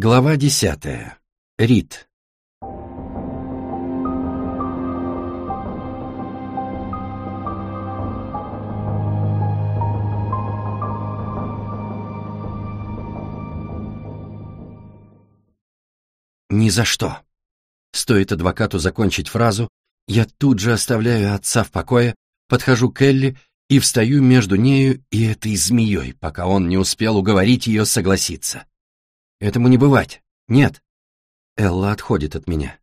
Глава десятая. Рит. Ни за что. Стоит адвокату закончить фразу, я тут же оставляю отца в покое, подхожу к Элли и встаю между нею и этой змеей, пока он не успел уговорить ее согласиться. Этому не бывать. Нет. Элла отходит от меня.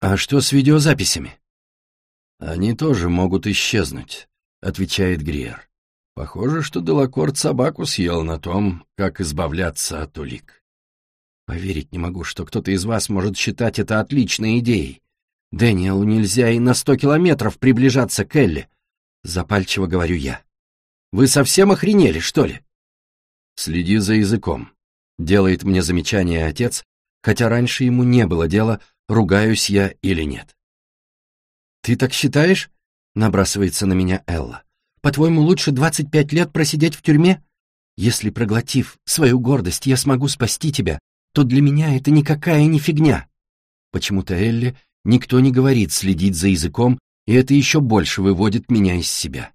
А что с видеозаписями? Они тоже могут исчезнуть, отвечает Гриер. Похоже, что Делакорт собаку съел на том, как избавляться от улик. Поверить не могу, что кто-то из вас может считать это отличной идеей. Дэниелу нельзя и на сто километров приближаться к Элли. Запальчиво говорю я. Вы совсем охренели, что ли? Следи за языком. Делает мне замечание отец, хотя раньше ему не было дела, ругаюсь я или нет. «Ты так считаешь?» — набрасывается на меня Элла. «По-твоему, лучше двадцать пять лет просидеть в тюрьме? Если, проглотив свою гордость, я смогу спасти тебя, то для меня это никакая не фигня». Почему-то Элли никто не говорит следить за языком, и это еще больше выводит меня из себя.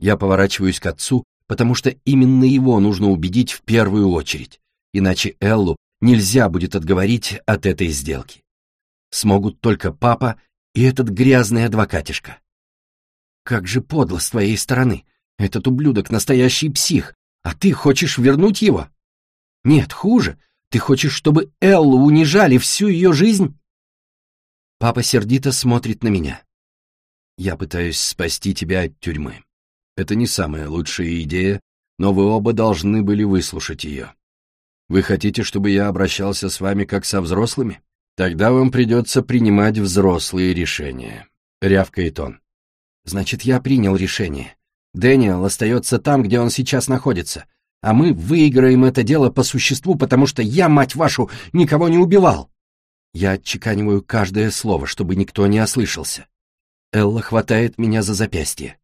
Я поворачиваюсь к отцу, потому что именно его нужно убедить в первую очередь, иначе Эллу нельзя будет отговорить от этой сделки. Смогут только папа и этот грязный адвокатишка. Как же подло с твоей стороны. Этот ублюдок настоящий псих, а ты хочешь вернуть его? Нет, хуже. Ты хочешь, чтобы Эллу унижали всю ее жизнь? Папа сердито смотрит на меня. Я пытаюсь спасти тебя от тюрьмы. Это не самая лучшая идея, но вы оба должны были выслушать ее. Вы хотите, чтобы я обращался с вами как со взрослыми? Тогда вам придется принимать взрослые решения. Рявкает он. Значит, я принял решение. Дэниел остается там, где он сейчас находится, а мы выиграем это дело по существу, потому что я, мать вашу, никого не убивал. Я отчеканиваю каждое слово, чтобы никто не ослышался. Элла хватает меня за запястье.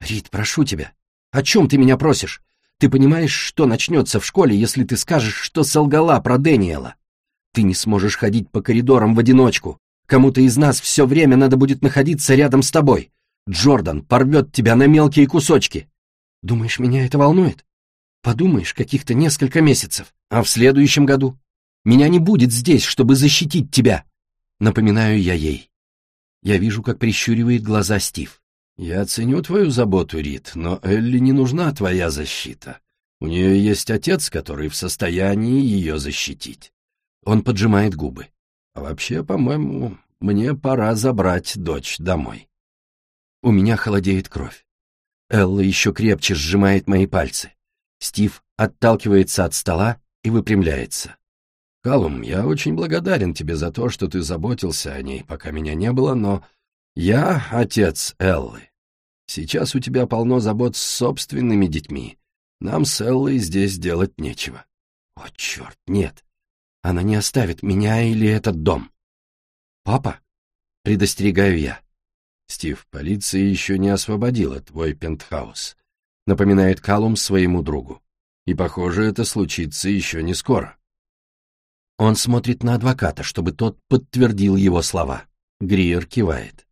«Рит, прошу тебя, о чем ты меня просишь? Ты понимаешь, что начнется в школе, если ты скажешь, что солгала про Дэниела? Ты не сможешь ходить по коридорам в одиночку. Кому-то из нас все время надо будет находиться рядом с тобой. Джордан порвет тебя на мелкие кусочки. Думаешь, меня это волнует? Подумаешь, каких-то несколько месяцев. А в следующем году? Меня не будет здесь, чтобы защитить тебя. Напоминаю я ей. Я вижу, как прищуривает глаза Стив. «Я ценю твою заботу, Рит, но Элли не нужна твоя защита. У нее есть отец, который в состоянии ее защитить». Он поджимает губы. «А вообще, по-моему, мне пора забрать дочь домой». У меня холодеет кровь. Элла еще крепче сжимает мои пальцы. Стив отталкивается от стола и выпрямляется. «Калум, я очень благодарен тебе за то, что ты заботился о ней, пока меня не было, но я отец Эллы. Сейчас у тебя полно забот с собственными детьми. Нам с Эллой здесь делать нечего. О, черт, нет. Она не оставит меня или этот дом. Папа? Предостерегаю я. Стив, полиция еще не освободила твой пентхаус, напоминает Калум своему другу. И, похоже, это случится еще не скоро. Он смотрит на адвоката, чтобы тот подтвердил его слова. Гриер кивает.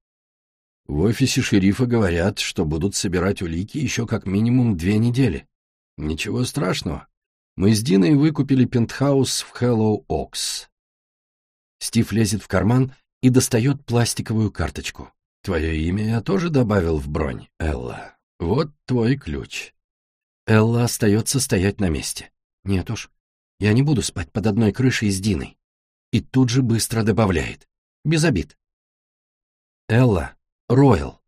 В офисе шерифа говорят, что будут собирать улики еще как минимум две недели. Ничего страшного. Мы с Диной выкупили пентхаус в Хэллоу Окс. Стив лезет в карман и достает пластиковую карточку. Твое имя я тоже добавил в бронь, Элла. Вот твой ключ. Элла остается стоять на месте. Нет уж, я не буду спать под одной крышей с Диной. И тут же быстро добавляет. Без обид. Элла, Ройл.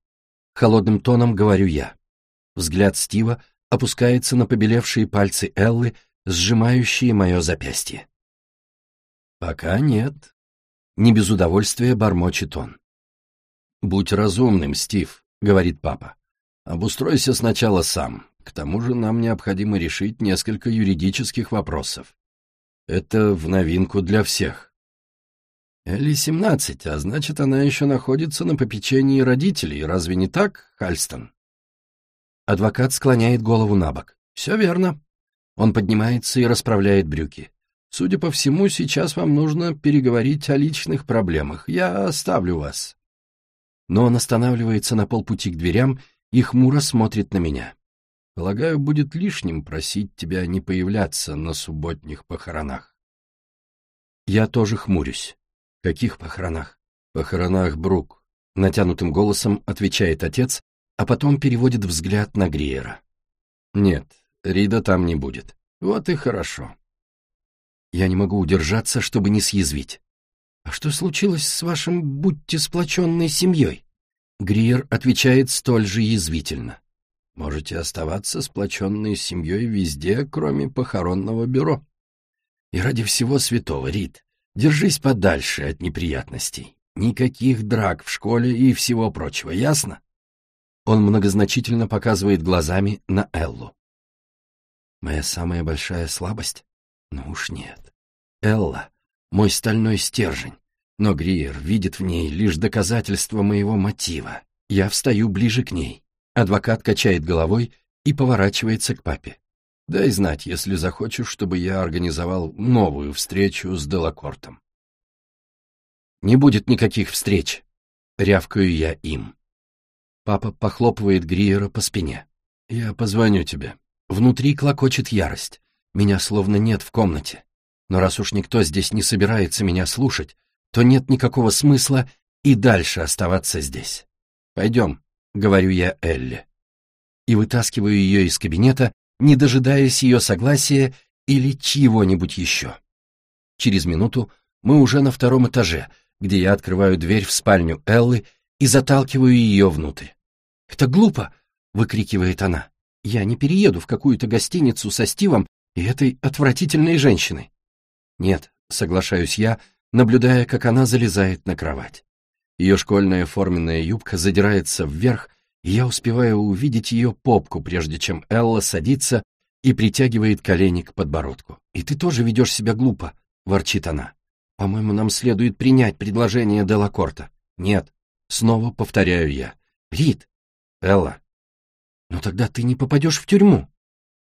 Холодным тоном говорю я. Взгляд Стива опускается на побелевшие пальцы Эллы, сжимающие мое запястье. «Пока нет», — не без удовольствия бормочет он. «Будь разумным, Стив», — говорит папа. «Обустройся сначала сам. К тому же нам необходимо решить несколько юридических вопросов. Это в новинку для всех. Элли семнадцать, а значит, она еще находится на попечении родителей, разве не так, Хальстон? Адвокат склоняет голову на бок. Все верно. Он поднимается и расправляет брюки. Судя по всему, сейчас вам нужно переговорить о личных проблемах. Я оставлю вас. Но он останавливается на полпути к дверям и хмуро смотрит на меня. Полагаю, будет лишним просить тебя не появляться на субботних похоронах. Я тоже хмурюсь. Каких похоронах? Похоронах Брук. Натянутым голосом отвечает отец, а потом переводит взгляд на Гриера. Нет, Рида там не будет. Вот и хорошо. Я не могу удержаться, чтобы не съязвить. «А что случилось с вашим будьте сплоченной семьей?» Гриер отвечает столь же язвительно. «Можете оставаться сплоченной семьей везде, кроме похоронного бюро. И ради всего святого, Рид, держись подальше от неприятностей. Никаких драк в школе и всего прочего, ясно?» Он многозначительно показывает глазами на Эллу. «Моя самая большая слабость? Ну уж нет. Элла — мой стальной стержень, но Гриер видит в ней лишь доказательство моего мотива. Я встаю ближе к ней. Адвокат качает головой и поворачивается к папе. Дай знать, если захочешь, чтобы я организовал новую встречу с Делакортом. Не будет никаких встреч, рявкаю я им. Папа похлопывает Гриера по спине. Я позвоню тебе. Внутри клокочет ярость. Меня словно нет в комнате. Но раз уж никто здесь не собирается меня слушать, то нет никакого смысла и дальше оставаться здесь. «Пойдем», — говорю я Элли. И вытаскиваю ее из кабинета, не дожидаясь ее согласия или чьего-нибудь еще. Через минуту мы уже на втором этаже, где я открываю дверь в спальню Эллы и заталкиваю ее внутрь. «Это глупо!» — выкрикивает она. «Я не перееду в какую-то гостиницу со Стивом и этой отвратительной женщиной». «Нет», — соглашаюсь я, наблюдая, как она залезает на кровать. Ее школьная форменная юбка задирается вверх, я успеваю увидеть ее попку, прежде чем Элла садится и притягивает колени к подбородку. «И ты тоже ведешь себя глупо», — ворчит она. «По-моему, нам следует принять предложение Делакорта». «Нет», — снова повторяю я. «Рит!» «Элла!» «Но тогда ты не попадешь в тюрьму».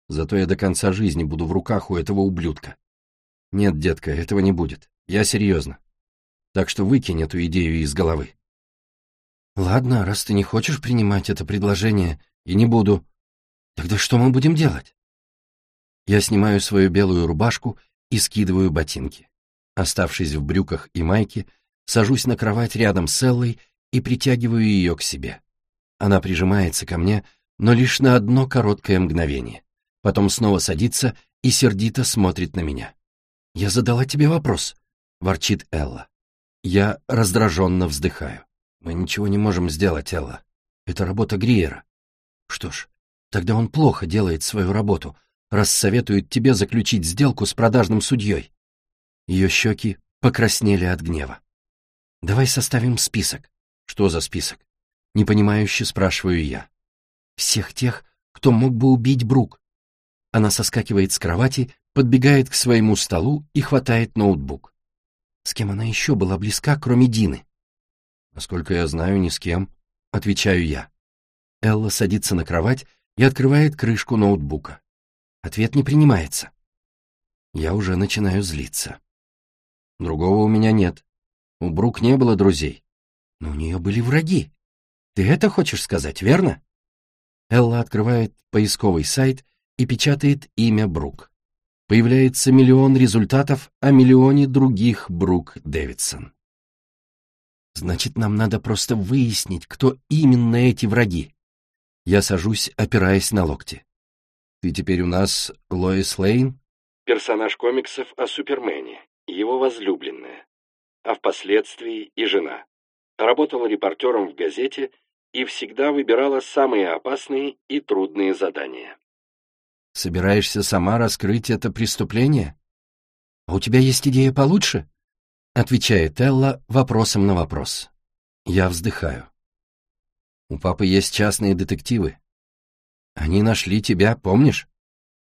«Зато я до конца жизни буду в руках у этого ублюдка». «Нет, детка, этого не будет. Я серьезно. Так что выкинь эту идею из головы». «Ладно, раз ты не хочешь принимать это предложение, и не буду, тогда что мы будем делать?» Я снимаю свою белую рубашку и скидываю ботинки. Оставшись в брюках и майке, сажусь на кровать рядом с Эллой и притягиваю ее к себе. Она прижимается ко мне, но лишь на одно короткое мгновение. Потом снова садится и сердито смотрит на меня. «Я задала тебе вопрос», — ворчит Элла. Я раздраженно вздыхаю. «Мы ничего не можем сделать, Элла. Это работа Гриера». «Что ж, тогда он плохо делает свою работу, раз советует тебе заключить сделку с продажным судьей». Ее щеки покраснели от гнева. «Давай составим список». «Что за список?» Непонимающе спрашиваю я. «Всех тех, кто мог бы убить Брук». Она соскакивает с кровати подбегает к своему столу и хватает ноутбук. С кем она еще была близка, кроме Дины? Насколько я знаю, ни с кем, отвечаю я. Элла садится на кровать и открывает крышку ноутбука. Ответ не принимается. Я уже начинаю злиться. Другого у меня нет. У Брук не было друзей. Но у нее были враги. Ты это хочешь сказать, верно? Элла открывает поисковый сайт и печатает имя Брук появляется миллион результатов о миллионе других Брук Дэвидсон. Значит, нам надо просто выяснить, кто именно эти враги. Я сажусь, опираясь на локти. Ты теперь у нас Лоис Лейн? Персонаж комиксов о Супермене, его возлюбленная, а впоследствии и жена. Работала репортером в газете и всегда выбирала самые опасные и трудные задания. Собираешься сама раскрыть это преступление? А у тебя есть идея получше? Отвечает Элла вопросом на вопрос. Я вздыхаю. У папы есть частные детективы. Они нашли тебя, помнишь?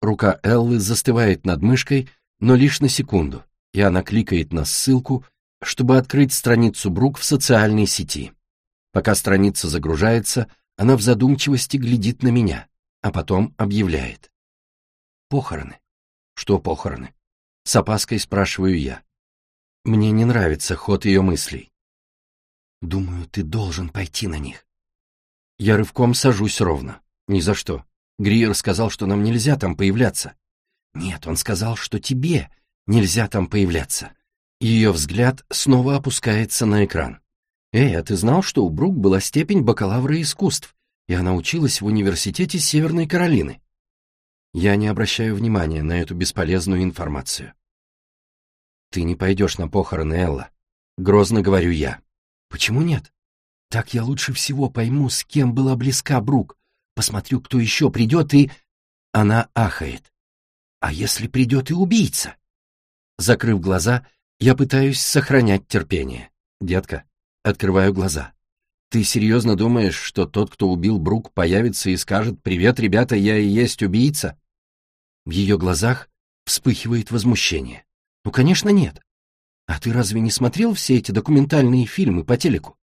Рука Эллы застывает над мышкой, но лишь на секунду, и она кликает на ссылку, чтобы открыть страницу Брук в социальной сети. Пока страница загружается, она в задумчивости глядит на меня, а потом объявляет. Похороны. Что похороны? С опаской спрашиваю я. Мне не нравится ход ее мыслей. Думаю, ты должен пойти на них. Я рывком сажусь ровно. Ни за что. Гриер сказал, что нам нельзя там появляться. Нет, он сказал, что тебе нельзя там появляться. Ее взгляд снова опускается на экран. Эй, а ты знал, что у Брук была степень бакалавра искусств, и она училась в университете Северной Каролины? Я не обращаю внимания на эту бесполезную информацию. Ты не пойдешь на похороны, Элла. Грозно говорю я. Почему нет? Так я лучше всего пойму, с кем была близка Брук. Посмотрю, кто еще придет, и... Она ахает. А если придет и убийца? Закрыв глаза, я пытаюсь сохранять терпение. Детка, открываю глаза. Ты серьезно думаешь, что тот, кто убил Брук, появится и скажет «Привет, ребята, я и есть убийца»? В ее глазах вспыхивает возмущение. Ну, конечно, нет. А ты разве не смотрел все эти документальные фильмы по телеку?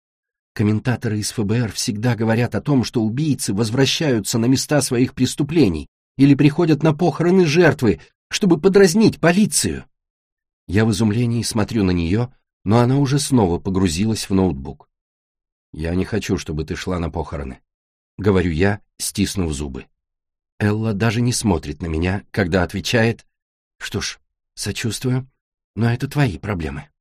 Комментаторы из ФБР всегда говорят о том, что убийцы возвращаются на места своих преступлений или приходят на похороны жертвы, чтобы подразнить полицию. Я в изумлении смотрю на нее, но она уже снова погрузилась в ноутбук. «Я не хочу, чтобы ты шла на похороны», — говорю я, стиснув зубы. Элла даже не смотрит на меня, когда отвечает, «Что ж, сочувствую, но это твои проблемы».